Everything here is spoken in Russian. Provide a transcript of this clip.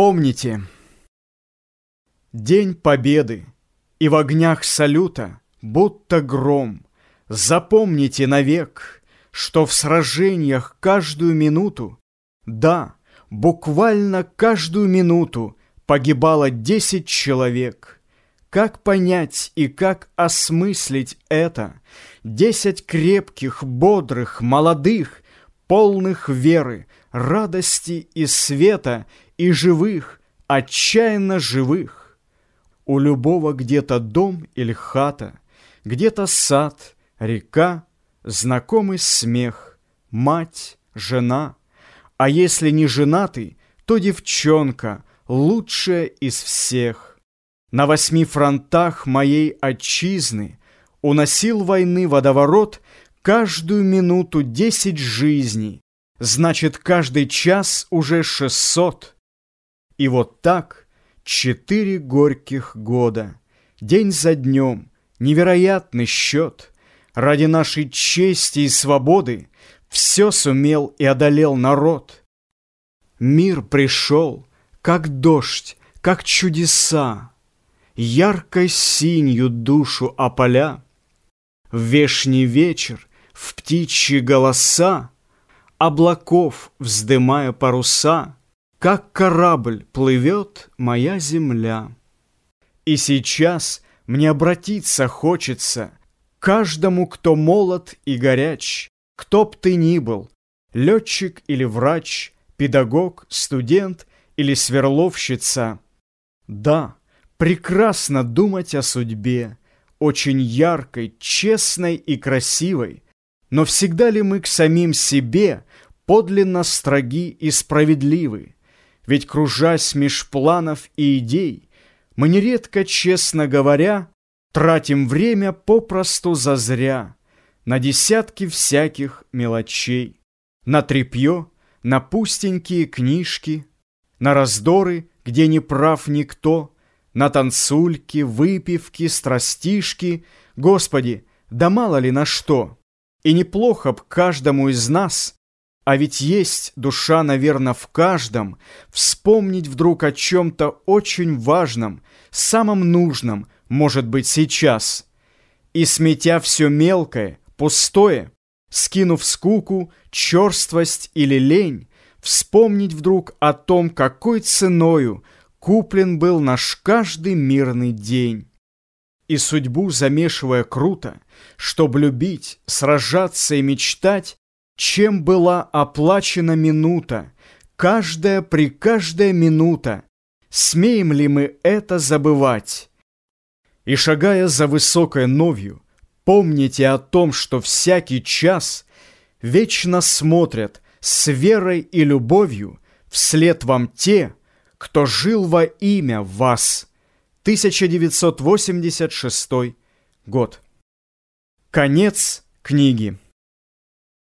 Помните, День Победы, и в огнях салюта, будто гром, Запомните навек, что в сражениях каждую минуту, Да, буквально каждую минуту Погибало десять человек. Как понять и как осмыслить это? Десять крепких, бодрых, молодых, Полных веры, радости и света И живых, отчаянно живых. У любого где-то дом или хата, Где-то сад, река, знакомый смех, Мать, жена. А если не женатый, то девчонка, Лучшая из всех. На восьми фронтах моей отчизны Уносил войны водоворот Каждую минуту десять жизней, Значит, каждый час уже шестьсот. И вот так четыре горьких года, День за днем, невероятный счет. Ради нашей чести и свободы Все сумел и одолел народ. Мир пришел, как дождь, как чудеса, Яркой синью душу опаля. В вешний вечер, в птичьи голоса, Облаков вздымая паруса, Как корабль плывет моя земля. И сейчас мне обратиться хочется Каждому, кто молод и горяч, Кто б ты ни был, летчик или врач, Педагог, студент или сверловщица. Да, прекрасно думать о судьбе, Очень яркой, честной и красивой, Но всегда ли мы к самим себе Подлинно строги и справедливы? Ведь, кружась меж планов и идей, Мы нередко, честно говоря, Тратим время попросту зазря На десятки всяких мелочей, На тряпье, на пустенькие книжки, На раздоры, где не прав никто, На танцульки, выпивки, страстишки, Господи, да мало ли на что. И неплохо б каждому из нас, А ведь есть душа, наверное, в каждом, Вспомнить вдруг о чем-то очень важном, Самом нужном, может быть, сейчас. И сметя все мелкое, пустое, Скинув скуку, черствость или лень, Вспомнить вдруг о том, какой ценою Куплен был наш каждый мирный день. И судьбу замешивая круто, Чтоб любить, сражаться и мечтать, Чем была оплачена минута, Каждая при каждая минута, Смеем ли мы это забывать? И шагая за высокой новью, Помните о том, что всякий час Вечно смотрят с верой и любовью Вслед вам те, кто жил во имя вас. 1986 год. Конец книги.